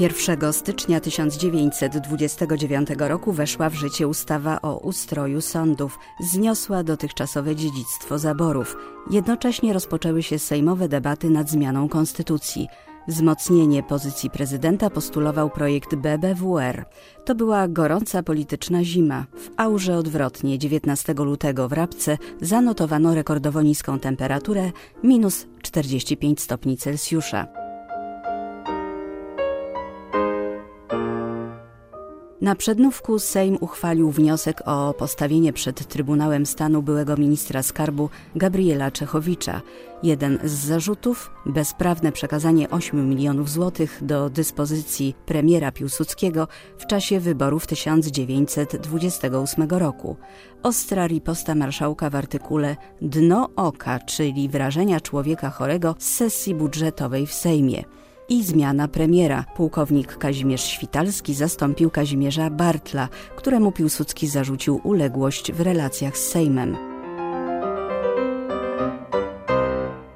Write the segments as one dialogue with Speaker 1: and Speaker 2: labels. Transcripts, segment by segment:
Speaker 1: 1 stycznia 1929 roku weszła w życie ustawa o ustroju sądów. Zniosła dotychczasowe dziedzictwo zaborów. Jednocześnie rozpoczęły się sejmowe debaty nad zmianą konstytucji. Wzmocnienie pozycji prezydenta postulował projekt BBWR. To była gorąca polityczna zima. W aurze odwrotnie 19 lutego w Rabce zanotowano rekordowo niską temperaturę minus 45 stopni Celsjusza. Na przednówku Sejm uchwalił wniosek o postawienie przed Trybunałem Stanu byłego ministra skarbu Gabriela Czechowicza. Jeden z zarzutów bezprawne przekazanie 8 milionów złotych do dyspozycji premiera Piłsudskiego w czasie wyborów 1928 roku. Ostra riposta marszałka w artykule Dno oka, czyli wrażenia człowieka chorego z sesji budżetowej w Sejmie i zmiana premiera. Pułkownik Kazimierz Świtalski zastąpił Kazimierza Bartla, któremu Piłsudski zarzucił uległość w relacjach z Sejmem.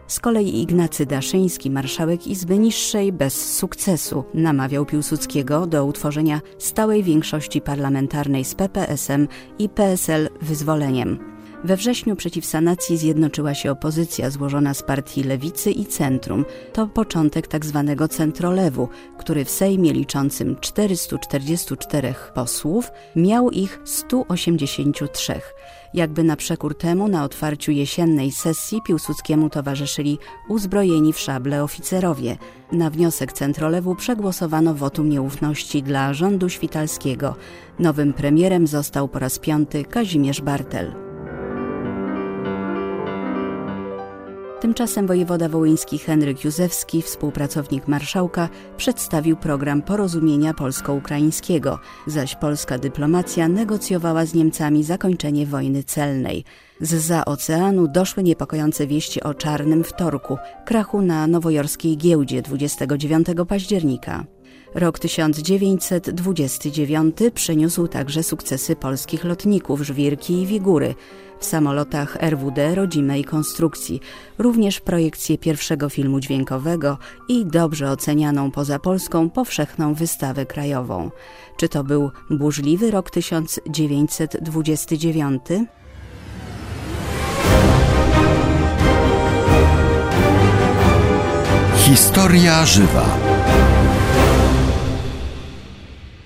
Speaker 1: Z kolei Ignacy Daszyński, marszałek Izby Niższej, bez sukcesu namawiał Piłsudskiego do utworzenia stałej większości parlamentarnej z PPS-em i PSL Wyzwoleniem. We wrześniu przeciw sanacji zjednoczyła się opozycja złożona z partii Lewicy i Centrum. To początek tzw. Tak centrolewu, który w Sejmie liczącym 444 posłów miał ich 183. Jakby na przekór temu na otwarciu jesiennej sesji Piłsudskiemu towarzyszyli uzbrojeni w szable oficerowie. Na wniosek centrolewu przegłosowano wotum nieufności dla rządu świtalskiego. Nowym premierem został po raz piąty Kazimierz Bartel. Tymczasem wojewoda wołyński Henryk Józefski, współpracownik marszałka, przedstawił program porozumienia polsko-ukraińskiego, zaś polska dyplomacja negocjowała z Niemcami zakończenie wojny celnej. Z za oceanu doszły niepokojące wieści o czarnym wtorku, krachu na nowojorskiej giełdzie 29 października. Rok 1929 przyniósł także sukcesy polskich lotników Żwirki i Wigury w samolotach RWD rodzimej konstrukcji, również projekcję pierwszego filmu dźwiękowego i dobrze ocenianą poza Polską powszechną wystawę krajową. Czy to był burzliwy rok 1929?
Speaker 2: Historia żywa.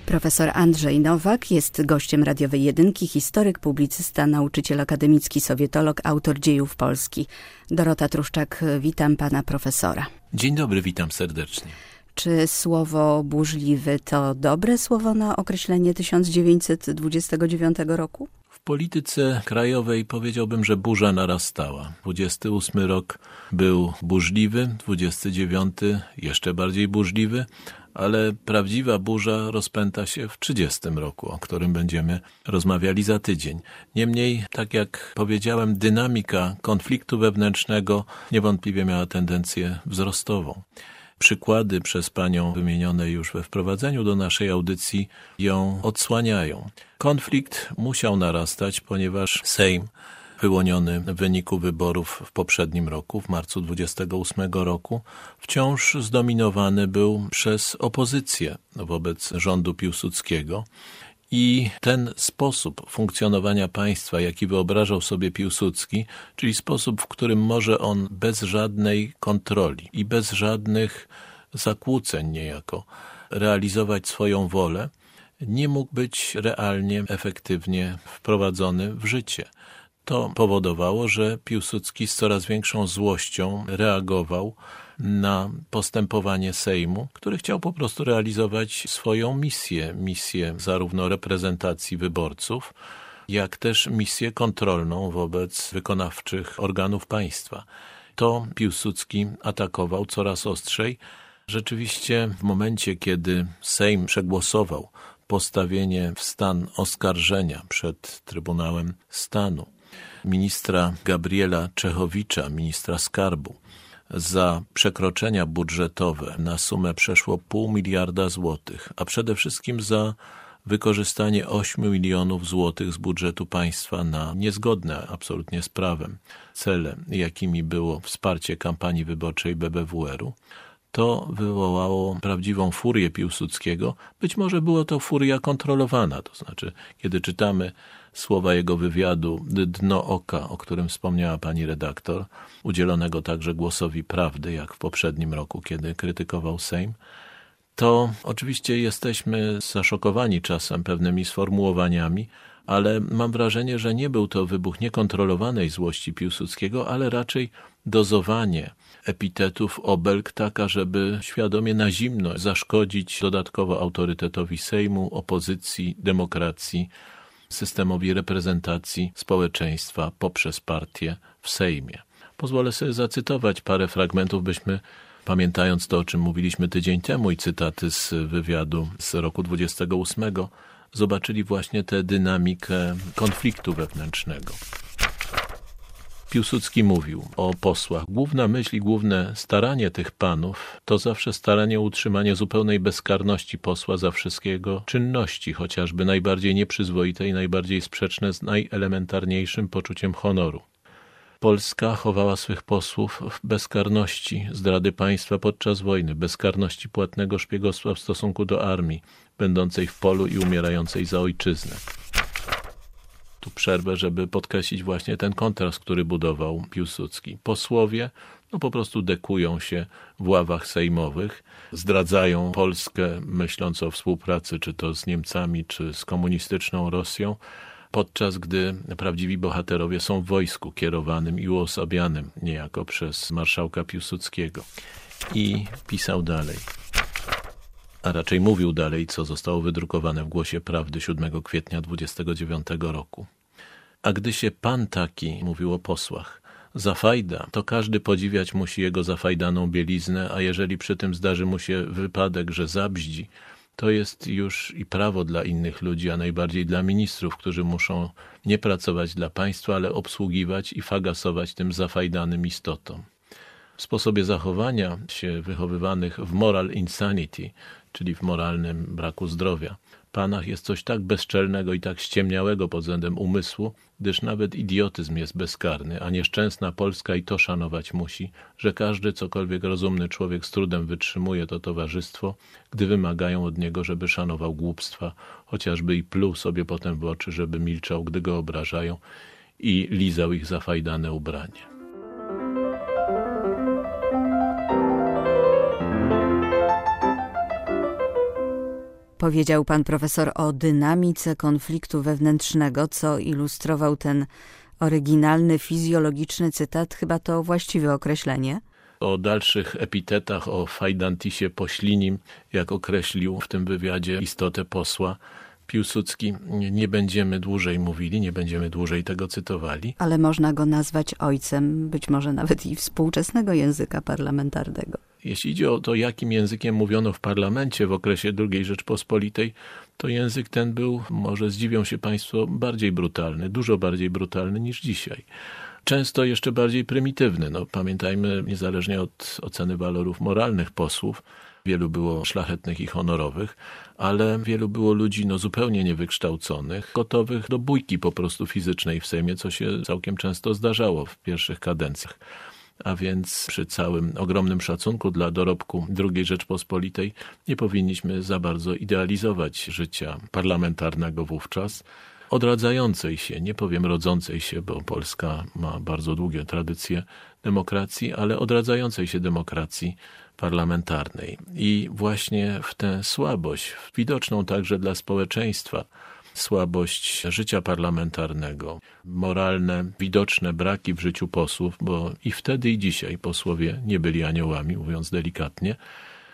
Speaker 1: Profesor Andrzej Nowak jest gościem radiowej jedynki, historyk, publicysta, nauczyciel akademicki, sowietolog, autor dziejów Polski. Dorota Truszczak, witam pana profesora.
Speaker 3: Dzień dobry, witam serdecznie.
Speaker 1: Czy słowo burzliwy to dobre słowo na określenie 1929 roku?
Speaker 3: W polityce krajowej powiedziałbym, że burza narastała. 28 rok był burzliwy, 29 jeszcze bardziej burzliwy, ale prawdziwa burza rozpęta się w 30 roku, o którym będziemy rozmawiali za tydzień. Niemniej, tak jak powiedziałem, dynamika konfliktu wewnętrznego niewątpliwie miała tendencję wzrostową. Przykłady przez panią wymienione już we wprowadzeniu do naszej audycji ją odsłaniają. Konflikt musiał narastać, ponieważ Sejm wyłoniony w wyniku wyborów w poprzednim roku, w marcu 28 roku, wciąż zdominowany był przez opozycję wobec rządu Piłsudskiego. I ten sposób funkcjonowania państwa, jaki wyobrażał sobie Piłsudski, czyli sposób, w którym może on bez żadnej kontroli i bez żadnych zakłóceń niejako realizować swoją wolę, nie mógł być realnie, efektywnie wprowadzony w życie. To powodowało, że Piłsudski z coraz większą złością reagował na postępowanie Sejmu, który chciał po prostu realizować swoją misję, misję zarówno reprezentacji wyborców, jak też misję kontrolną wobec wykonawczych organów państwa. To Piłsudski atakował coraz ostrzej. Rzeczywiście w momencie, kiedy Sejm przegłosował postawienie w stan oskarżenia przed Trybunałem Stanu ministra Gabriela Czechowicza, ministra skarbu, za przekroczenia budżetowe na sumę przeszło pół miliarda złotych, a przede wszystkim za wykorzystanie 8 milionów złotych z budżetu państwa na niezgodne absolutnie z prawem cele, jakimi było wsparcie kampanii wyborczej BBWR-u, to wywołało prawdziwą furię Piłsudskiego. Być może było to furia kontrolowana, to znaczy, kiedy czytamy słowa jego wywiadu Dno Oka, o którym wspomniała pani redaktor, udzielonego także głosowi prawdy, jak w poprzednim roku, kiedy krytykował Sejm, to oczywiście jesteśmy zaszokowani czasem pewnymi sformułowaniami, ale mam wrażenie, że nie był to wybuch niekontrolowanej złości Piłsudskiego, ale raczej dozowanie epitetów obelg taka, żeby świadomie na zimno zaszkodzić dodatkowo autorytetowi Sejmu, opozycji, demokracji, systemowi reprezentacji społeczeństwa poprzez partię w Sejmie. Pozwolę sobie zacytować parę fragmentów, byśmy pamiętając to, o czym mówiliśmy tydzień temu i cytaty z wywiadu z roku 28, zobaczyli właśnie tę dynamikę konfliktu wewnętrznego. Piłsudski mówił o posłach. Główna myśl i główne staranie tych panów to zawsze staranie o utrzymanie zupełnej bezkarności posła za wszystkiego czynności, chociażby najbardziej nieprzyzwoite i najbardziej sprzeczne z najelementarniejszym poczuciem honoru. Polska chowała swych posłów w bezkarności zdrady państwa podczas wojny, bezkarności płatnego szpiegostwa w stosunku do armii, będącej w polu i umierającej za ojczyznę. Tu przerwę, żeby podkreślić właśnie ten kontrast, który budował Piłsudski. Posłowie no po prostu dekują się w ławach sejmowych, zdradzają Polskę, myśląc o współpracy czy to z Niemcami, czy z komunistyczną Rosją, podczas gdy prawdziwi bohaterowie są w wojsku kierowanym i uosabianym niejako przez marszałka Piłsudskiego. I pisał dalej a raczej mówił dalej, co zostało wydrukowane w Głosie Prawdy 7 kwietnia 29 roku. A gdy się pan taki, mówił o posłach, zafajda, to każdy podziwiać musi jego zafajdaną bieliznę, a jeżeli przy tym zdarzy mu się wypadek, że zabździ, to jest już i prawo dla innych ludzi, a najbardziej dla ministrów, którzy muszą nie pracować dla państwa, ale obsługiwać i fagasować tym zafajdanym istotom. W sposobie zachowania się wychowywanych w moral insanity, czyli w moralnym braku zdrowia, panach jest coś tak bezczelnego i tak ściemniałego pod względem umysłu, gdyż nawet idiotyzm jest bezkarny, a nieszczęsna Polska i to szanować musi, że każdy cokolwiek rozumny człowiek z trudem wytrzymuje to towarzystwo, gdy wymagają od niego, żeby szanował głupstwa, chociażby i pluł sobie potem w oczy, żeby milczał, gdy go obrażają i lizał ich zafajdane ubranie.
Speaker 1: Powiedział pan profesor o dynamice konfliktu wewnętrznego, co ilustrował ten oryginalny fizjologiczny cytat. Chyba to właściwe określenie.
Speaker 3: O dalszych epitetach, o fajdantisie poślinim, jak określił w tym wywiadzie istotę posła, Piłsudski nie będziemy dłużej mówili, nie będziemy dłużej tego cytowali.
Speaker 1: Ale można go nazwać ojcem, być może nawet i współczesnego języka parlamentarnego.
Speaker 3: Jeśli idzie o to, jakim językiem mówiono w parlamencie w okresie II Rzeczpospolitej, to język ten był, może zdziwią się Państwo, bardziej brutalny, dużo bardziej brutalny niż dzisiaj. Często jeszcze bardziej prymitywny. No, pamiętajmy, niezależnie od oceny walorów moralnych posłów, wielu było szlachetnych i honorowych, ale wielu było ludzi no, zupełnie niewykształconych, gotowych do bójki po prostu fizycznej w Sejmie, co się całkiem często zdarzało w pierwszych kadencjach a więc przy całym ogromnym szacunku dla dorobku II Rzeczpospolitej nie powinniśmy za bardzo idealizować życia parlamentarnego wówczas, odradzającej się, nie powiem rodzącej się, bo Polska ma bardzo długie tradycje demokracji, ale odradzającej się demokracji parlamentarnej. I właśnie w tę słabość, widoczną także dla społeczeństwa, słabość życia parlamentarnego, moralne, widoczne braki w życiu posłów, bo i wtedy i dzisiaj posłowie nie byli aniołami, mówiąc delikatnie.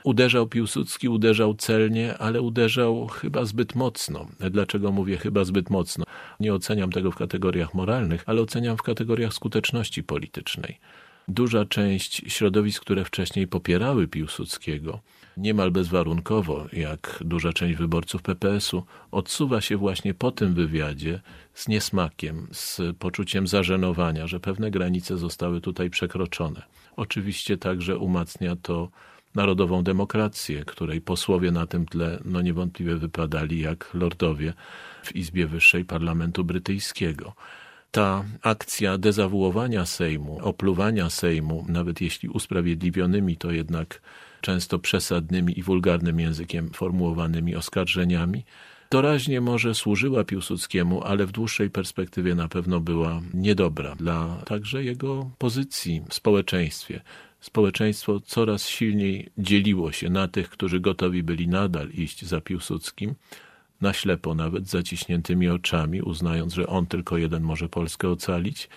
Speaker 3: Uderzał Piłsudski, uderzał celnie, ale uderzał chyba zbyt mocno. Dlaczego mówię chyba zbyt mocno? Nie oceniam tego w kategoriach moralnych, ale oceniam w kategoriach skuteczności politycznej. Duża część środowisk, które wcześniej popierały Piłsudskiego, niemal bezwarunkowo, jak duża część wyborców PPS-u, odsuwa się właśnie po tym wywiadzie z niesmakiem, z poczuciem zażenowania, że pewne granice zostały tutaj przekroczone. Oczywiście także umacnia to narodową demokrację, której posłowie na tym tle no niewątpliwie wypadali jak lordowie w Izbie Wyższej Parlamentu Brytyjskiego. ta akcja dezawuowania Sejmu, opluwania Sejmu, nawet jeśli usprawiedliwionymi, to jednak często przesadnymi i wulgarnym językiem formułowanymi oskarżeniami, doraźnie może służyła Piłsudskiemu, ale w dłuższej perspektywie na pewno była niedobra dla także jego pozycji w społeczeństwie. Społeczeństwo coraz silniej dzieliło się na tych, którzy gotowi byli nadal iść za Piłsudskim, na ślepo nawet, zaciśniętymi oczami, uznając, że on tylko jeden może Polskę ocalić,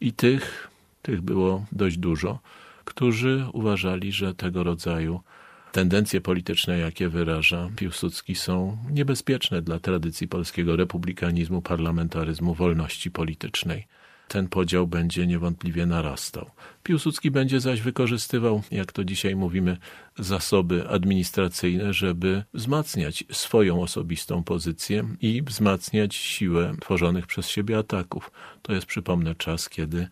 Speaker 3: i tych, tych było dość dużo, którzy uważali, że tego rodzaju tendencje polityczne, jakie wyraża Piłsudski, są niebezpieczne dla tradycji polskiego republikanizmu, parlamentaryzmu, wolności politycznej. Ten podział będzie niewątpliwie narastał. Piłsudski będzie zaś wykorzystywał, jak to dzisiaj mówimy, zasoby administracyjne, żeby wzmacniać swoją osobistą pozycję i wzmacniać siłę tworzonych przez siebie ataków. To jest, przypomnę, czas, kiedy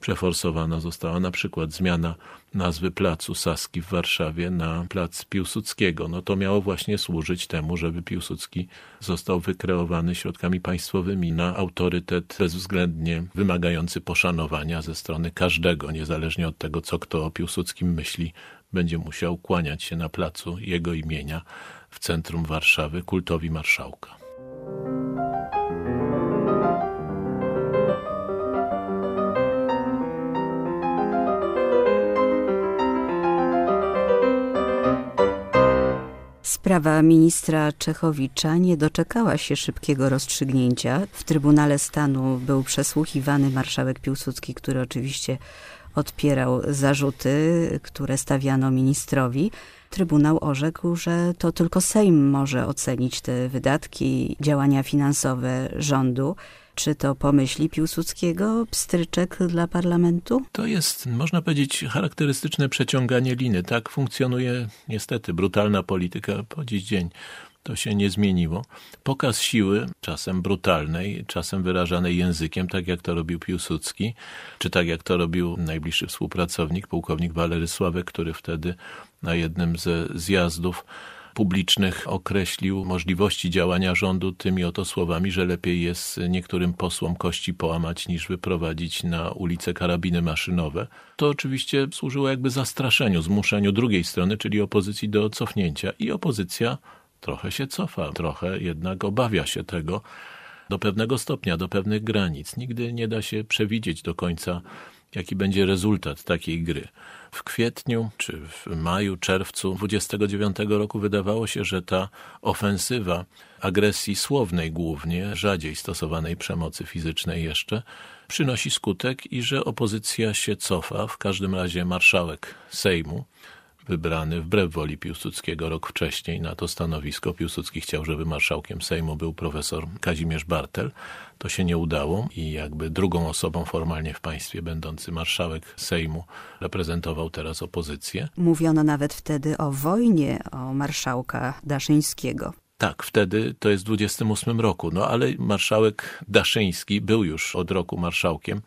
Speaker 3: Przeforsowana została na przykład zmiana nazwy placu Saski w Warszawie na plac Piłsudskiego. No to miało właśnie służyć temu, żeby Piłsudski został wykreowany środkami państwowymi na autorytet bezwzględnie wymagający poszanowania ze strony każdego, niezależnie od tego, co kto o Piłsudskim myśli, będzie musiał kłaniać się na placu jego imienia w centrum Warszawy kultowi marszałka.
Speaker 1: Sprawa ministra Czechowicza nie doczekała się szybkiego rozstrzygnięcia. W Trybunale Stanu był przesłuchiwany marszałek Piłsudski, który oczywiście odpierał zarzuty, które stawiano ministrowi. Trybunał orzekł, że to tylko Sejm może ocenić te wydatki, działania finansowe rządu. Czy to pomyśli Piłsudskiego pstryczek dla parlamentu?
Speaker 3: To jest, można powiedzieć, charakterystyczne przeciąganie liny. Tak funkcjonuje niestety brutalna polityka po dziś dzień. To się nie zmieniło. Pokaz siły, czasem brutalnej, czasem wyrażanej językiem, tak jak to robił Piłsudski, czy tak jak to robił najbliższy współpracownik, pułkownik Walery Sławek, który wtedy na jednym ze zjazdów publicznych określił możliwości działania rządu tymi oto słowami, że lepiej jest niektórym posłom kości połamać niż wyprowadzić na ulicę karabiny maszynowe. To oczywiście służyło jakby zastraszeniu, zmuszeniu drugiej strony, czyli opozycji do cofnięcia i opozycja trochę się cofa, trochę jednak obawia się tego do pewnego stopnia, do pewnych granic. Nigdy nie da się przewidzieć do końca, jaki będzie rezultat takiej gry. W kwietniu czy w maju, czerwcu 29 roku wydawało się, że ta ofensywa agresji słownej głównie, rzadziej stosowanej przemocy fizycznej jeszcze, przynosi skutek i że opozycja się cofa, w każdym razie marszałek Sejmu, wybrany wbrew woli Piłsudskiego rok wcześniej na to stanowisko. Piłsudski chciał, żeby marszałkiem Sejmu był profesor Kazimierz Bartel. To się nie udało i jakby drugą osobą formalnie w państwie będący marszałek Sejmu reprezentował teraz opozycję.
Speaker 1: Mówiono nawet wtedy o wojnie o marszałka Daszyńskiego.
Speaker 3: Tak, wtedy to jest w 28 roku, no ale marszałek Daszyński był już od roku marszałkiem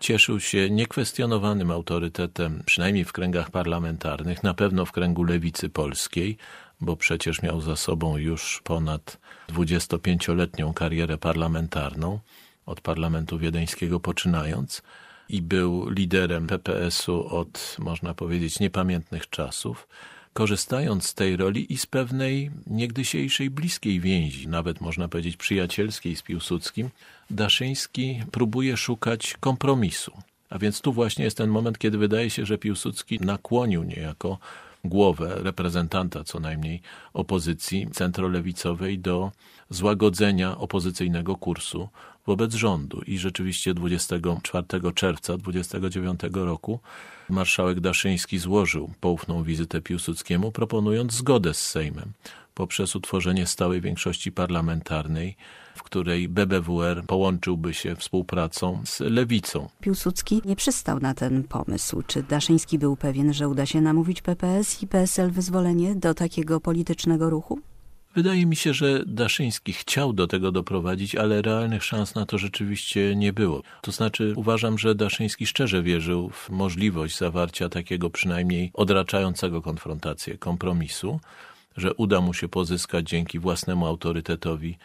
Speaker 3: cieszył się niekwestionowanym autorytetem, przynajmniej w kręgach parlamentarnych, na pewno w kręgu lewicy polskiej, bo przecież miał za sobą już ponad 25-letnią karierę parlamentarną, od parlamentu wiedeńskiego poczynając, i był liderem PPS-u od, można powiedzieć, niepamiętnych czasów korzystając z tej roli i z pewnej niegdysiejszej bliskiej więzi, nawet można powiedzieć przyjacielskiej z Piłsudskim, Daszyński próbuje szukać kompromisu. A więc tu właśnie jest ten moment, kiedy wydaje się, że Piłsudski nakłonił niejako głowę reprezentanta co najmniej opozycji centrolewicowej do złagodzenia opozycyjnego kursu wobec rządu. I rzeczywiście 24 czerwca 29 roku marszałek Daszyński złożył poufną wizytę Piłsudskiemu, proponując zgodę z Sejmem poprzez utworzenie stałej większości parlamentarnej, w której BBWR połączyłby się współpracą z lewicą.
Speaker 1: Piłsudski nie przystał na ten pomysł. Czy Daszyński był pewien, że uda się namówić PPS i PSL wyzwolenie do takiego politycznego ruchu?
Speaker 3: Wydaje mi się, że Daszyński chciał do tego doprowadzić, ale realnych szans na to rzeczywiście nie było. To znaczy, uważam, że Daszyński szczerze wierzył w możliwość zawarcia takiego przynajmniej odraczającego konfrontację kompromisu, że uda mu się pozyskać dzięki własnemu autorytetowi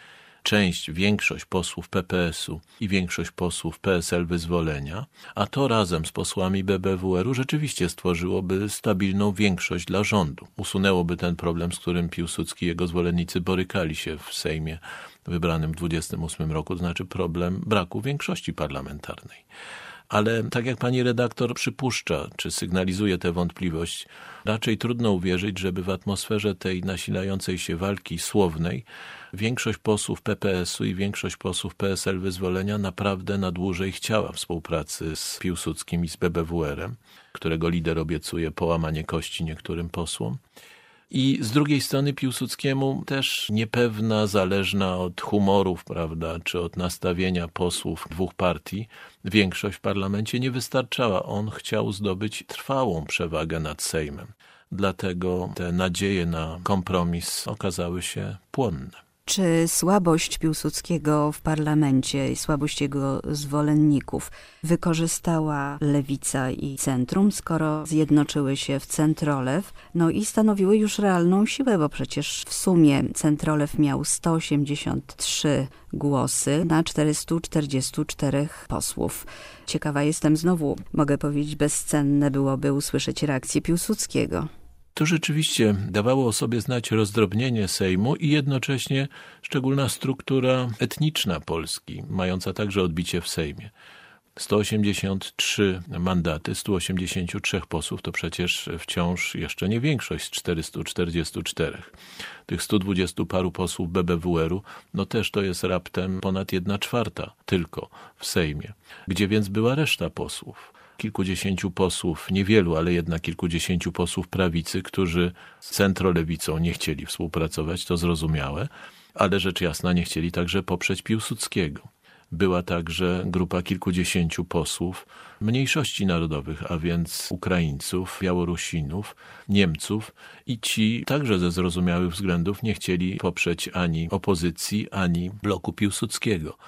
Speaker 3: część, większość posłów PPS-u i większość posłów PSL Wyzwolenia, a to razem z posłami BBWR-u rzeczywiście stworzyłoby stabilną większość dla rządu. Usunęłoby ten problem, z którym Piłsudski i jego zwolennicy borykali się w Sejmie wybranym w 28 roku, to znaczy problem braku większości parlamentarnej. Ale tak jak pani redaktor przypuszcza, czy sygnalizuje tę wątpliwość, raczej trudno uwierzyć, żeby w atmosferze tej nasilającej się walki słownej większość posłów PPS-u i większość posłów PSL Wyzwolenia naprawdę na dłużej chciała współpracy z Piłsudskim i z BBWR-em, którego lider obiecuje połamanie kości niektórym posłom. I z drugiej strony Piłsudskiemu też niepewna, zależna od humorów, prawda, czy od nastawienia posłów dwóch partii, większość w parlamencie nie wystarczała. On chciał zdobyć trwałą przewagę nad Sejmem. Dlatego te nadzieje na kompromis okazały się płonne.
Speaker 1: Czy słabość Piłsudskiego w parlamencie i słabość jego zwolenników wykorzystała lewica i centrum, skoro zjednoczyły się w centrolew, no i stanowiły już realną siłę, bo przecież w sumie centrolew miał 183 głosy na 444 posłów. Ciekawa jestem znowu, mogę powiedzieć, bezcenne byłoby usłyszeć reakcję Piłsudskiego.
Speaker 3: To rzeczywiście dawało o sobie znać rozdrobnienie Sejmu i jednocześnie szczególna struktura etniczna Polski, mająca także odbicie w Sejmie. 183 mandaty, 183 posłów to przecież wciąż jeszcze nie większość z 444. Tych 120 paru posłów BBWR-u, no też to jest raptem ponad jedna czwarta tylko w Sejmie. Gdzie więc była reszta posłów? Kilkudziesięciu posłów, niewielu, ale jednak kilkudziesięciu posłów prawicy, którzy z centrolewicą nie chcieli współpracować, to zrozumiałe, ale rzecz jasna nie chcieli także poprzeć Piłsudskiego. Była także grupa kilkudziesięciu posłów mniejszości narodowych, a więc Ukraińców, Białorusinów, Niemców i ci także ze zrozumiałych względów nie chcieli poprzeć ani opozycji, ani bloku Piłsudskiego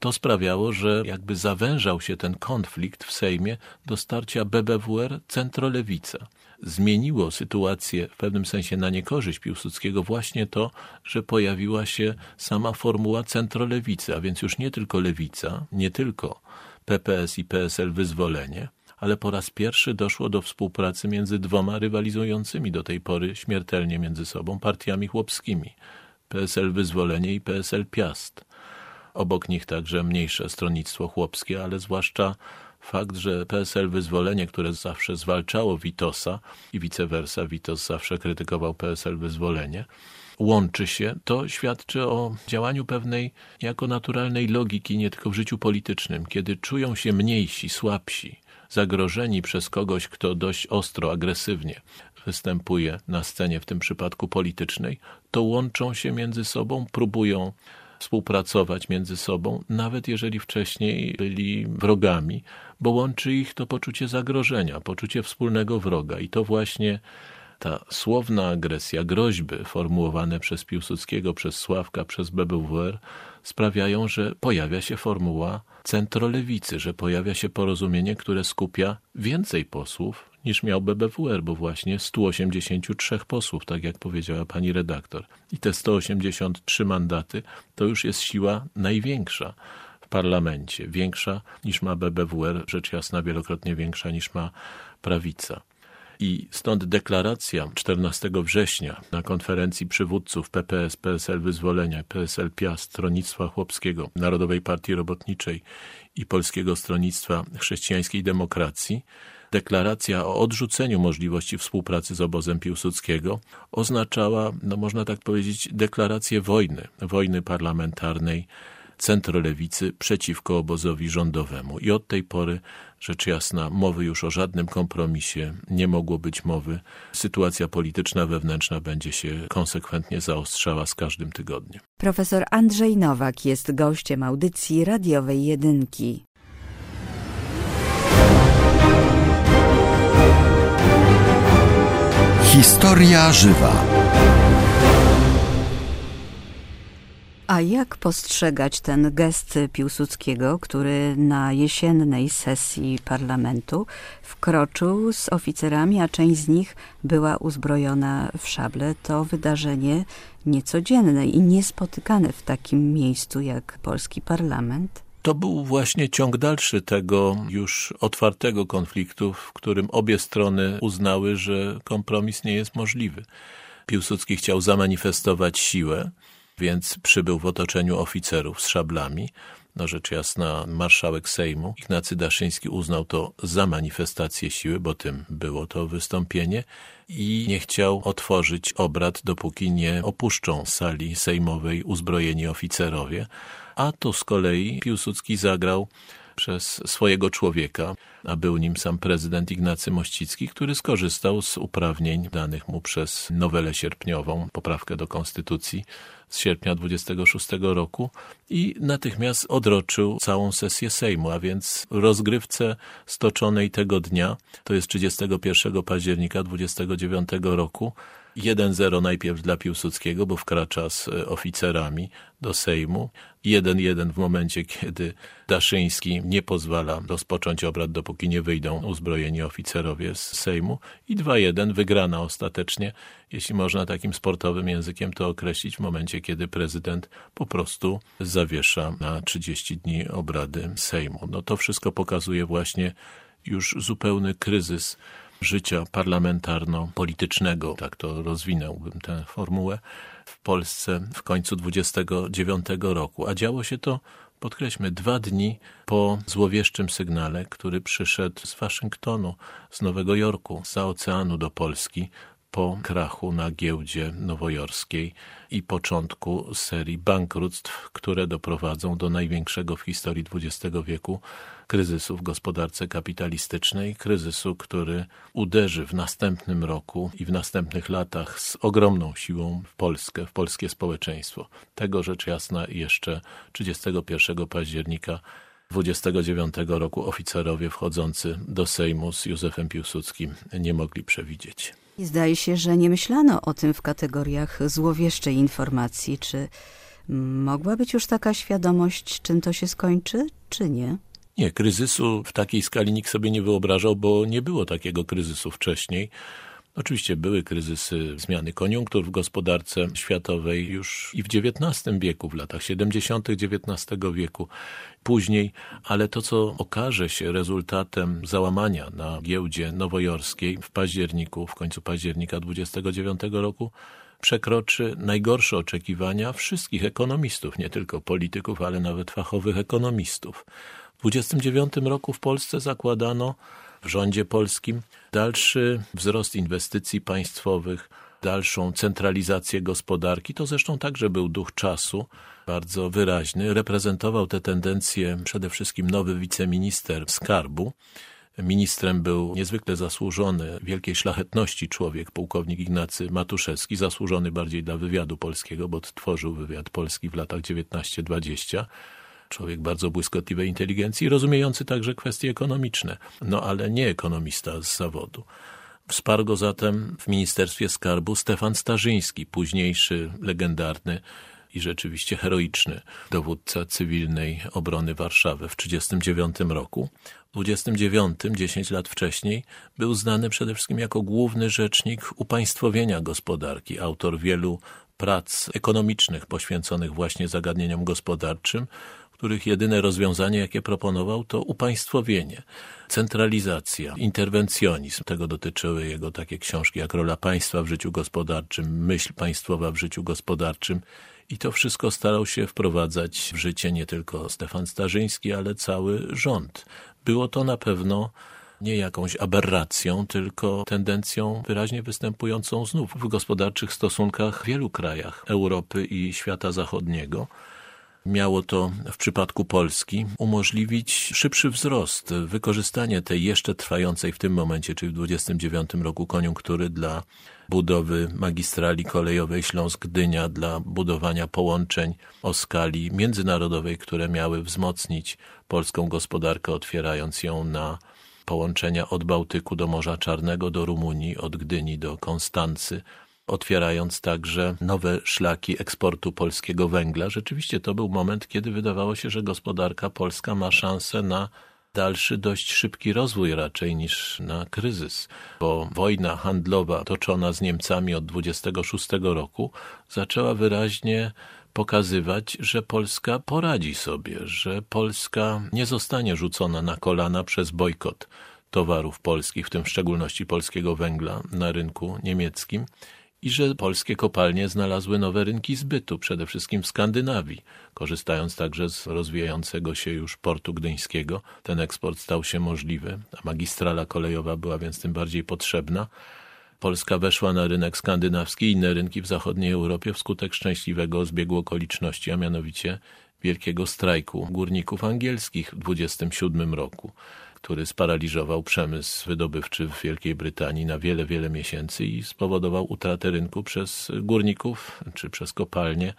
Speaker 3: to sprawiało, że jakby zawężał się ten konflikt w Sejmie do starcia BBWR centrolewica. Zmieniło sytuację w pewnym sensie na niekorzyść Piłsudskiego właśnie to, że pojawiła się sama formuła centrolewicy, a więc już nie tylko lewica, nie tylko PPS i PSL wyzwolenie, ale po raz pierwszy doszło do współpracy między dwoma rywalizującymi do tej pory śmiertelnie między sobą partiami chłopskimi. PSL Wyzwolenie i PSL Piast obok nich także mniejsze stronnictwo chłopskie, ale zwłaszcza fakt, że PSL Wyzwolenie, które zawsze zwalczało Witosa i vice versa, Witos zawsze krytykował PSL Wyzwolenie, łączy się, to świadczy o działaniu pewnej jako naturalnej logiki nie tylko w życiu politycznym, kiedy czują się mniejsi, słabsi, zagrożeni przez kogoś, kto dość ostro, agresywnie występuje na scenie, w tym przypadku politycznej, to łączą się między sobą, próbują współpracować między sobą, nawet jeżeli wcześniej byli wrogami, bo łączy ich to poczucie zagrożenia, poczucie wspólnego wroga. I to właśnie ta słowna agresja, groźby formułowane przez Piłsudskiego, przez Sławka, przez BBWR sprawiają, że pojawia się formuła centrolewicy, że pojawia się porozumienie, które skupia więcej posłów niż miał BBWR, bo właśnie 183 posłów, tak jak powiedziała pani redaktor. I te 183 mandaty to już jest siła największa w parlamencie, większa niż ma BBWR, rzecz jasna wielokrotnie większa niż ma prawica. I stąd deklaracja 14 września na konferencji przywódców PPS, PSL Wyzwolenia, PSL Piast, Stronnictwa Chłopskiego, Narodowej Partii Robotniczej i Polskiego Stronnictwa Chrześcijańskiej Demokracji deklaracja o odrzuceniu możliwości współpracy z obozem Piłsudskiego oznaczała, no można tak powiedzieć, deklarację wojny, wojny parlamentarnej centrolewicy przeciwko obozowi rządowemu. I od tej pory, rzecz jasna, mowy już o żadnym kompromisie nie mogło być mowy. Sytuacja polityczna wewnętrzna będzie się konsekwentnie zaostrzała z każdym tygodniem.
Speaker 1: Profesor Andrzej Nowak jest gościem audycji radiowej Jedynki.
Speaker 2: Historia żywa.
Speaker 1: A jak postrzegać ten gest Piłsudskiego, który na jesiennej sesji parlamentu wkroczył z oficerami, a część z nich była uzbrojona w szable? To wydarzenie niecodzienne i niespotykane w takim miejscu jak polski parlament.
Speaker 3: To był właśnie ciąg dalszy tego już otwartego konfliktu, w którym obie strony uznały, że kompromis nie jest możliwy. Piłsudski chciał zamanifestować siłę, więc przybył w otoczeniu oficerów z szablami. No rzecz jasna, marszałek Sejmu Ignacy Daszyński uznał to za manifestację siły, bo tym było to wystąpienie i nie chciał otworzyć obrad, dopóki nie opuszczą sali sejmowej uzbrojeni oficerowie. A tu z kolei Piłsudski zagrał przez swojego człowieka, a był nim sam prezydent Ignacy Mościcki, który skorzystał z uprawnień danych mu przez nowelę sierpniową, poprawkę do konstytucji z sierpnia 26 roku i natychmiast odroczył całą sesję Sejmu, a więc rozgrywce stoczonej tego dnia, to jest 31 października 29 roku, 1-0 najpierw dla Piłsudskiego, bo wkracza z e, oficerami do Sejmu. 1-1 w momencie, kiedy Daszyński nie pozwala rozpocząć obrad, dopóki nie wyjdą uzbrojeni oficerowie z Sejmu. I 2-1 wygrana ostatecznie, jeśli można takim sportowym językiem to określić, w momencie, kiedy prezydent po prostu zawiesza na 30 dni obrady Sejmu. No to wszystko pokazuje właśnie już zupełny kryzys życia parlamentarno-politycznego, tak to rozwinąłbym tę formułę, w Polsce w końcu 29 roku. A działo się to, podkreślmy, dwa dni po złowieszczym sygnale, który przyszedł z Waszyngtonu, z Nowego Jorku, za oceanu do Polski, po krachu na giełdzie nowojorskiej i początku serii bankructw, które doprowadzą do największego w historii XX wieku kryzysu w gospodarce kapitalistycznej, kryzysu, który uderzy w następnym roku i w następnych latach z ogromną siłą w Polskę, w polskie społeczeństwo. Tego rzecz jasna jeszcze 31 października 29 roku oficerowie wchodzący do Sejmu z Józefem Piłsudskim nie mogli przewidzieć.
Speaker 1: Zdaje się, że nie myślano o tym w kategoriach złowieszczej informacji. Czy mogła być już taka świadomość, czym to się skończy, czy nie?
Speaker 3: Nie, kryzysu w takiej skali nikt sobie nie wyobrażał, bo nie było takiego kryzysu wcześniej. Oczywiście były kryzysy zmiany koniunktur w gospodarce światowej już i w XIX wieku, w latach 70. XIX wieku, później, ale to, co okaże się rezultatem załamania na giełdzie nowojorskiej w październiku, w końcu października 29 roku, przekroczy najgorsze oczekiwania wszystkich ekonomistów, nie tylko polityków, ale nawet fachowych ekonomistów. W 29 roku w Polsce zakładano w rządzie polskim dalszy wzrost inwestycji państwowych, dalszą centralizację gospodarki. To zresztą także był duch czasu, bardzo wyraźny. Reprezentował te tendencje przede wszystkim nowy wiceminister skarbu. Ministrem był niezwykle zasłużony, wielkiej szlachetności człowiek, pułkownik Ignacy Matuszewski, zasłużony bardziej dla wywiadu polskiego, bo tworzył wywiad polski w latach 19-20 człowiek bardzo błyskotliwej inteligencji, rozumiejący także kwestie ekonomiczne, no ale nie ekonomista z zawodu. Wsparł go zatem w Ministerstwie Skarbu Stefan Starzyński, późniejszy legendarny i rzeczywiście heroiczny dowódca cywilnej obrony Warszawy w 1939 roku. W 29, 10 lat wcześniej, był znany przede wszystkim jako główny rzecznik upaństwowienia gospodarki, autor wielu prac ekonomicznych poświęconych właśnie zagadnieniom gospodarczym, których jedyne rozwiązanie, jakie proponował, to upaństwowienie, centralizacja, interwencjonizm. Tego dotyczyły jego takie książki jak Rola państwa w życiu gospodarczym, Myśl państwowa w życiu gospodarczym. I to wszystko starał się wprowadzać w życie nie tylko Stefan Starzyński, ale cały rząd. Było to na pewno nie jakąś aberracją, tylko tendencją wyraźnie występującą znów w gospodarczych stosunkach w wielu krajach Europy i świata zachodniego. Miało to w przypadku Polski umożliwić szybszy wzrost, wykorzystanie tej jeszcze trwającej w tym momencie, czyli w 29 roku koniunktury dla budowy magistrali kolejowej Śląsk-Gdynia, dla budowania połączeń o skali międzynarodowej, które miały wzmocnić polską gospodarkę, otwierając ją na połączenia od Bałtyku do Morza Czarnego, do Rumunii, od Gdyni do Konstancy, otwierając także nowe szlaki eksportu polskiego węgla. Rzeczywiście to był moment, kiedy wydawało się, że gospodarka polska ma szansę na dalszy, dość szybki rozwój raczej niż na kryzys, bo wojna handlowa toczona z Niemcami od 26 roku zaczęła wyraźnie pokazywać, że Polska poradzi sobie, że Polska nie zostanie rzucona na kolana przez bojkot towarów polskich, w tym w szczególności polskiego węgla na rynku niemieckim i że polskie kopalnie znalazły nowe rynki zbytu, przede wszystkim w Skandynawii. Korzystając także z rozwijającego się już portu gdyńskiego, ten eksport stał się możliwy, a magistrala kolejowa była więc tym bardziej potrzebna. Polska weszła na rynek skandynawski i inne rynki w zachodniej Europie wskutek szczęśliwego zbiegu okoliczności, a mianowicie wielkiego strajku górników angielskich w 27 roku który sparaliżował przemysł wydobywczy w Wielkiej Brytanii na wiele, wiele miesięcy i spowodował utratę rynku przez górników czy przez kopalnie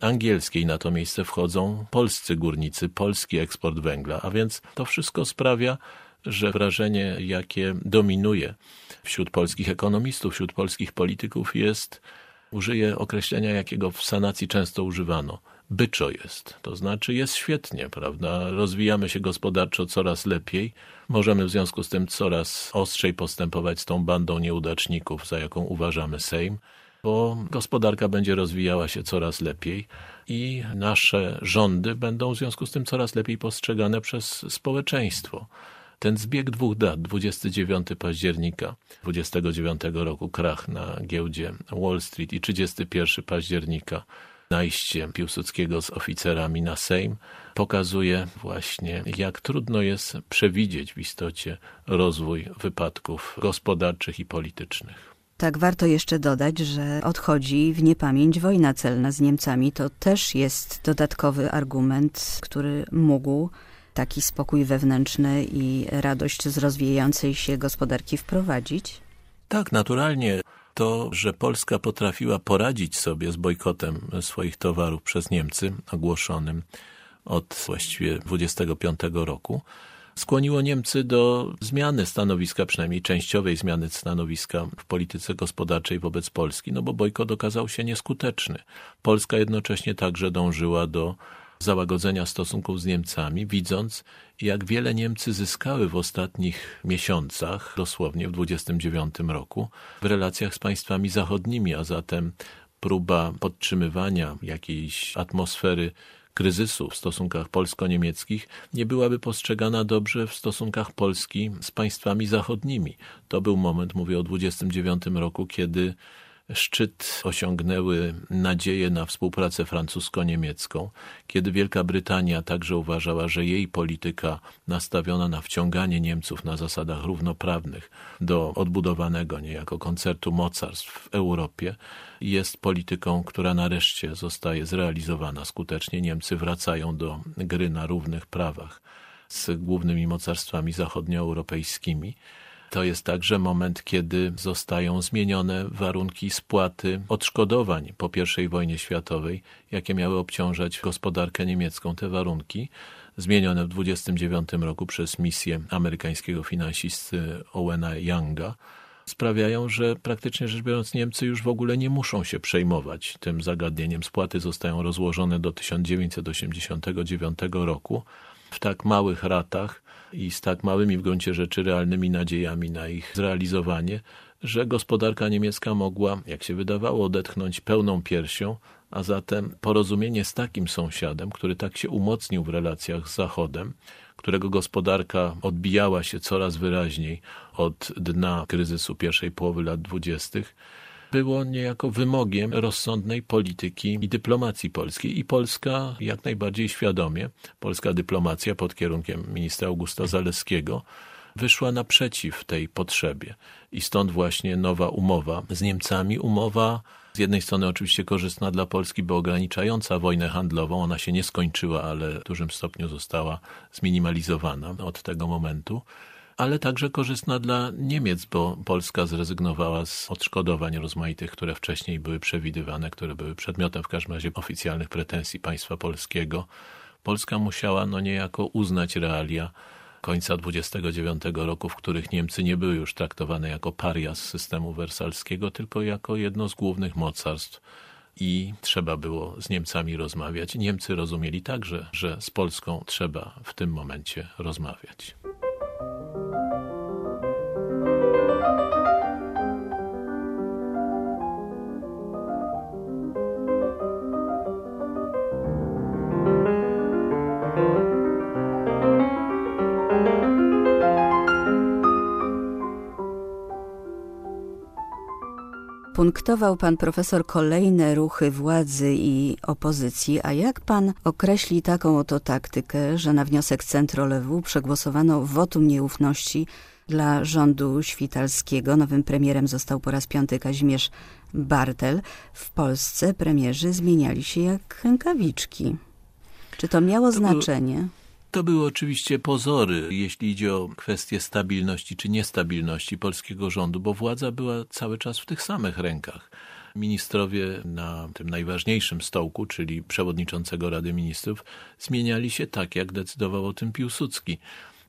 Speaker 3: angielskiej. Na to miejsce wchodzą polscy górnicy, polski eksport węgla, a więc to wszystko sprawia, że wrażenie, jakie dominuje wśród polskich ekonomistów, wśród polskich polityków jest, użyję określenia, jakiego w sanacji często używano, byczo jest. To znaczy jest świetnie, prawda? Rozwijamy się gospodarczo coraz lepiej. Możemy w związku z tym coraz ostrzej postępować z tą bandą nieudaczników, za jaką uważamy Sejm, bo gospodarka będzie rozwijała się coraz lepiej i nasze rządy będą w związku z tym coraz lepiej postrzegane przez społeczeństwo. Ten zbieg dwóch dat, 29 października 29 roku krach na giełdzie Wall Street i 31 października najście Piłsudskiego z oficerami na Sejm pokazuje właśnie, jak trudno jest przewidzieć w istocie rozwój wypadków gospodarczych i politycznych.
Speaker 1: Tak, warto jeszcze dodać, że odchodzi w niepamięć wojna celna z Niemcami. To też jest dodatkowy argument, który mógł taki spokój wewnętrzny i radość z rozwijającej się gospodarki wprowadzić?
Speaker 3: Tak, naturalnie to, że Polska potrafiła poradzić sobie z bojkotem swoich towarów przez Niemcy, ogłoszonym od właściwie 25 roku, skłoniło Niemcy do zmiany stanowiska, przynajmniej częściowej zmiany stanowiska w polityce gospodarczej wobec Polski, no bo bojkot okazał się nieskuteczny. Polska jednocześnie także dążyła do załagodzenia stosunków z Niemcami, widząc, jak wiele Niemcy zyskały w ostatnich miesiącach, dosłownie w 29 roku, w relacjach z państwami zachodnimi, a zatem próba podtrzymywania jakiejś atmosfery kryzysu w stosunkach polsko-niemieckich nie byłaby postrzegana dobrze w stosunkach Polski z państwami zachodnimi. To był moment, mówię o 29 roku, kiedy szczyt osiągnęły nadzieje na współpracę francusko-niemiecką, kiedy Wielka Brytania także uważała, że jej polityka nastawiona na wciąganie Niemców na zasadach równoprawnych do odbudowanego niejako koncertu mocarstw w Europie jest polityką, która nareszcie zostaje zrealizowana skutecznie. Niemcy wracają do gry na równych prawach z głównymi mocarstwami zachodnioeuropejskimi. To jest także moment, kiedy zostają zmienione warunki spłaty odszkodowań po I wojnie światowej, jakie miały obciążać gospodarkę niemiecką. Te warunki, zmienione w 1929 roku przez misję amerykańskiego finansisty Owena Younga, sprawiają, że praktycznie rzecz biorąc Niemcy już w ogóle nie muszą się przejmować tym zagadnieniem. Spłaty zostają rozłożone do 1989 roku w tak małych ratach, i z tak małymi w gruncie rzeczy realnymi nadziejami na ich zrealizowanie, że gospodarka niemiecka mogła, jak się wydawało, odetchnąć pełną piersią, a zatem porozumienie z takim sąsiadem, który tak się umocnił w relacjach z Zachodem, którego gospodarka odbijała się coraz wyraźniej od dna kryzysu pierwszej połowy lat dwudziestych, było niejako wymogiem rozsądnej polityki i dyplomacji polskiej. I Polska jak najbardziej świadomie, polska dyplomacja pod kierunkiem ministra Augusta Zaleskiego, wyszła naprzeciw tej potrzebie. I stąd właśnie nowa umowa z Niemcami. Umowa z jednej strony oczywiście korzystna dla Polski, bo ograniczająca wojnę handlową. Ona się nie skończyła, ale w dużym stopniu została zminimalizowana od tego momentu ale także korzystna dla Niemiec, bo Polska zrezygnowała z odszkodowań rozmaitych, które wcześniej były przewidywane, które były przedmiotem w każdym razie oficjalnych pretensji państwa polskiego. Polska musiała no niejako uznać realia końca 29 roku, w których Niemcy nie były już traktowane jako paria z systemu wersalskiego, tylko jako jedno z głównych mocarstw i trzeba było z Niemcami rozmawiać. Niemcy rozumieli także, że z Polską trzeba w tym momencie rozmawiać. Thank you.
Speaker 1: Punktował pan profesor kolejne ruchy władzy i opozycji, a jak pan określi taką oto taktykę, że na wniosek centrolewu przegłosowano wotum nieufności dla rządu świtalskiego. Nowym premierem został po raz piąty Kazimierz Bartel. W Polsce premierzy zmieniali się jak rękawiczki. Czy to miało to znaczenie? Był,
Speaker 3: to były oczywiście pozory, jeśli idzie o kwestię stabilności czy niestabilności polskiego rządu, bo władza była cały czas w tych samych rękach. Ministrowie na tym najważniejszym stołku, czyli przewodniczącego Rady Ministrów, zmieniali się tak, jak decydował o tym Piłsudski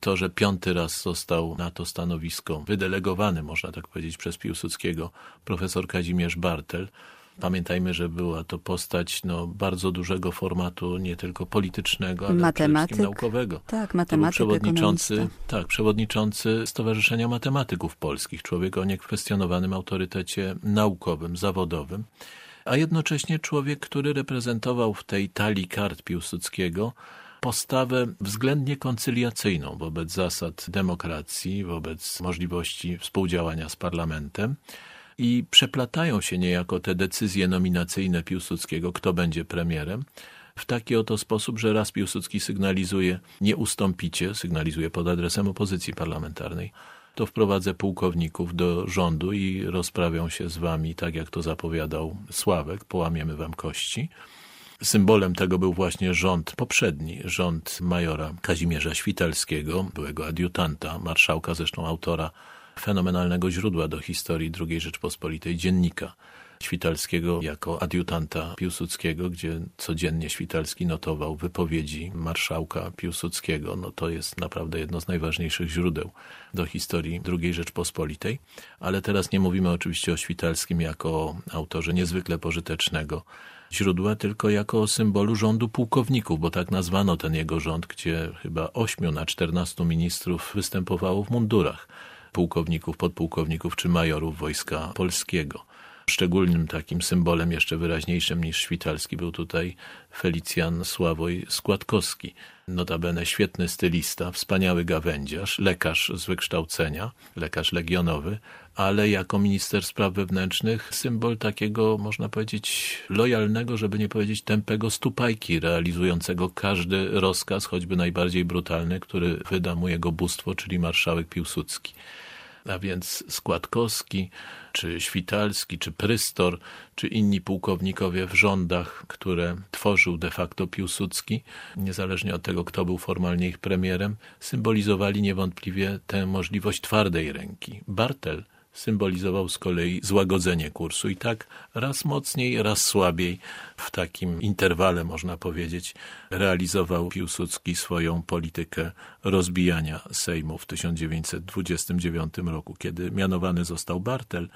Speaker 3: to, że piąty raz został na to stanowisko wydelegowany, można tak powiedzieć, przez Piłsudskiego profesor Kazimierz Bartel, Pamiętajmy, że była to postać no, bardzo dużego formatu, nie tylko politycznego, ale Matematyk. przede naukowego.
Speaker 1: Tak, matematyk, przewodniczący,
Speaker 3: tak, przewodniczący Stowarzyszenia Matematyków Polskich, człowiek o niekwestionowanym autorytecie naukowym, zawodowym, a jednocześnie człowiek, który reprezentował w tej talii kart Piłsudskiego postawę względnie koncyliacyjną wobec zasad demokracji, wobec możliwości współdziałania z parlamentem i przeplatają się niejako te decyzje nominacyjne Piłsudskiego, kto będzie premierem, w taki oto sposób, że raz Piłsudski sygnalizuje nie ustąpicie, sygnalizuje pod adresem opozycji parlamentarnej, to wprowadzę pułkowników do rządu i rozprawią się z wami, tak jak to zapowiadał Sławek, połamiemy wam kości. Symbolem tego był właśnie rząd poprzedni, rząd majora Kazimierza Świtelskiego, byłego adiutanta, marszałka, zresztą autora fenomenalnego źródła do historii II Rzeczpospolitej dziennika Świtalskiego jako adiutanta Piłsudskiego, gdzie codziennie Świtalski notował wypowiedzi marszałka Piłsudskiego. No to jest naprawdę jedno z najważniejszych źródeł do historii II Rzeczpospolitej. Ale teraz nie mówimy oczywiście o Świtalskim jako o autorze niezwykle pożytecznego źródła, tylko jako symbolu rządu pułkowników, bo tak nazwano ten jego rząd, gdzie chyba ośmiu na czternastu ministrów występowało w mundurach pułkowników, podpułkowników czy majorów Wojska Polskiego. Szczególnym takim symbolem, jeszcze wyraźniejszym niż Świtalski, był tutaj Felicjan Sławoj Składkowski. Notabene świetny stylista, wspaniały gawędziarz, lekarz z wykształcenia, lekarz legionowy, ale jako minister spraw wewnętrznych symbol takiego, można powiedzieć, lojalnego, żeby nie powiedzieć tępego stupajki, realizującego każdy rozkaz, choćby najbardziej brutalny, który wyda mu jego bóstwo, czyli marszałek Piłsudski a więc Składkowski, czy Świtalski, czy Prystor, czy inni pułkownikowie w rządach, które tworzył de facto Piłsudski, niezależnie od tego, kto był formalnie ich premierem, symbolizowali niewątpliwie tę możliwość twardej ręki. Bartel symbolizował z kolei złagodzenie kursu. I tak raz mocniej, raz słabiej w takim interwale, można powiedzieć, realizował Piłsudski swoją politykę rozbijania Sejmu w 1929 roku, kiedy mianowany został Bartel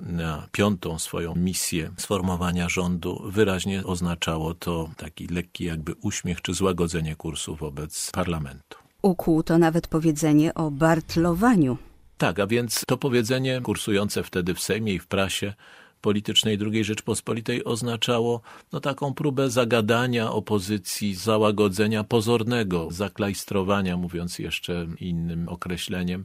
Speaker 3: na piątą swoją misję sformowania rządu, wyraźnie oznaczało to taki lekki jakby uśmiech czy złagodzenie kursu wobec parlamentu.
Speaker 1: Ukuł to nawet powiedzenie o bartlowaniu
Speaker 3: tak, a więc to powiedzenie kursujące wtedy w Sejmie i w prasie politycznej II Rzeczpospolitej oznaczało no, taką próbę zagadania opozycji, załagodzenia pozornego, zaklajstrowania, mówiąc jeszcze innym określeniem,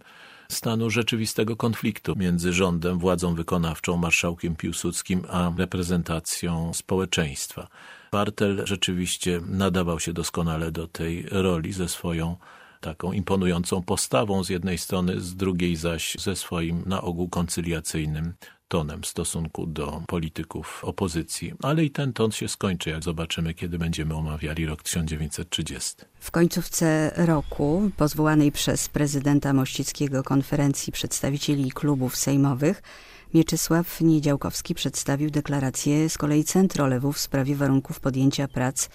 Speaker 3: stanu rzeczywistego konfliktu między rządem, władzą wykonawczą, marszałkiem Piłsudskim, a reprezentacją społeczeństwa. Bartel rzeczywiście nadawał się doskonale do tej roli ze swoją taką imponującą postawą z jednej strony, z drugiej zaś ze swoim na ogół koncyliacyjnym tonem w stosunku do polityków opozycji. Ale i ten ton się skończy, jak zobaczymy, kiedy będziemy omawiali rok 1930.
Speaker 1: W końcówce roku, po zwołanej przez prezydenta Mościckiego konferencji przedstawicieli klubów sejmowych, Mieczysław Niedziałkowski przedstawił deklarację z kolei centrolewu w sprawie warunków podjęcia prac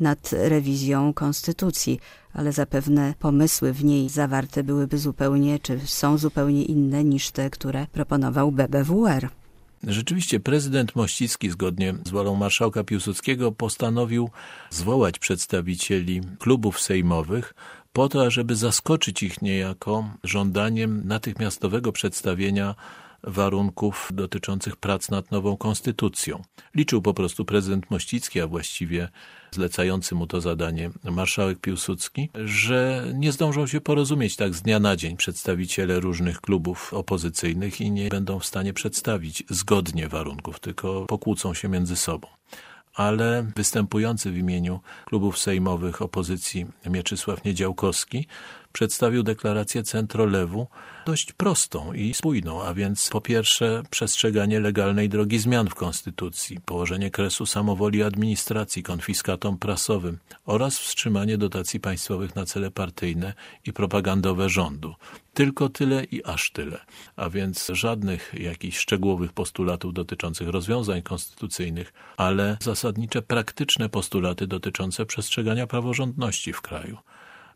Speaker 1: nad rewizją konstytucji, ale zapewne pomysły w niej zawarte byłyby zupełnie, czy są zupełnie inne niż te, które proponował BBWR.
Speaker 3: Rzeczywiście prezydent Mościcki zgodnie z wolą marszałka Piłsudskiego postanowił zwołać przedstawicieli klubów sejmowych po to, ażeby zaskoczyć ich niejako żądaniem natychmiastowego przedstawienia warunków dotyczących prac nad nową konstytucją. Liczył po prostu prezydent Mościcki, a właściwie zlecający mu to zadanie marszałek Piłsudski, że nie zdążą się porozumieć tak z dnia na dzień przedstawiciele różnych klubów opozycyjnych i nie będą w stanie przedstawić zgodnie warunków, tylko pokłócą się między sobą ale występujący w imieniu klubów sejmowych opozycji Mieczysław Niedziałkowski przedstawił deklarację centrolewu dość prostą i spójną, a więc po pierwsze przestrzeganie legalnej drogi zmian w Konstytucji, położenie kresu samowoli administracji, konfiskatom prasowym oraz wstrzymanie dotacji państwowych na cele partyjne i propagandowe rządu. Tylko tyle i aż tyle, a więc żadnych jakichś szczegółowych postulatów dotyczących rozwiązań konstytucyjnych, ale zasadnicze praktyczne postulaty dotyczące przestrzegania praworządności w kraju.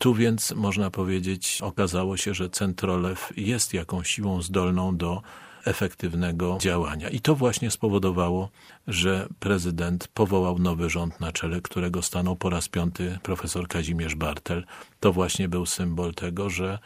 Speaker 3: Tu więc można powiedzieć, okazało się, że Centrolew jest jakąś siłą zdolną do efektywnego działania. I to właśnie spowodowało, że prezydent powołał nowy rząd, na czele którego stanął po raz piąty profesor Kazimierz Bartel. To właśnie był symbol tego, że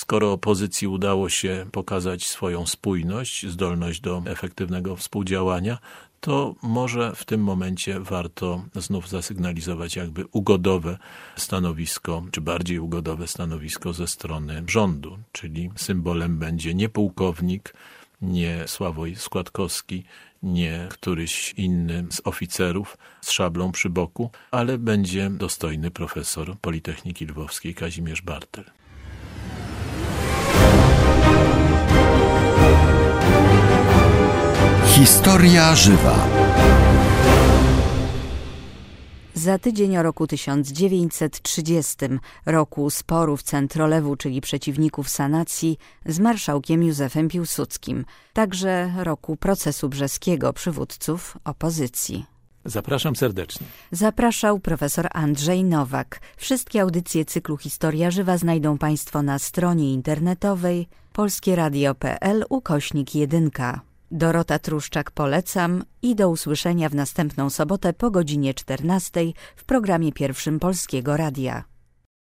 Speaker 3: skoro opozycji udało się pokazać swoją spójność, zdolność do efektywnego współdziałania, to może w tym momencie warto znów zasygnalizować jakby ugodowe stanowisko, czy bardziej ugodowe stanowisko ze strony rządu, czyli symbolem będzie nie pułkownik, nie Sławoj Składkowski, nie któryś inny z oficerów z szablą przy boku, ale będzie dostojny profesor Politechniki Lwowskiej Kazimierz Bartel.
Speaker 2: Historia żywa.
Speaker 1: Za tydzień o roku 1930, roku sporów Centrolewu, czyli przeciwników sanacji, z marszałkiem Józefem Piłsudskim, także roku procesu brzeskiego przywódców opozycji.
Speaker 3: Zapraszam serdecznie.
Speaker 1: Zapraszał profesor Andrzej Nowak. Wszystkie audycje cyklu Historia Żywa znajdą Państwo na stronie internetowej polskieradio.pl ukośnik 1. Dorota Truszczak polecam i do usłyszenia w następną sobotę po godzinie 14 w programie pierwszym Polskiego Radia.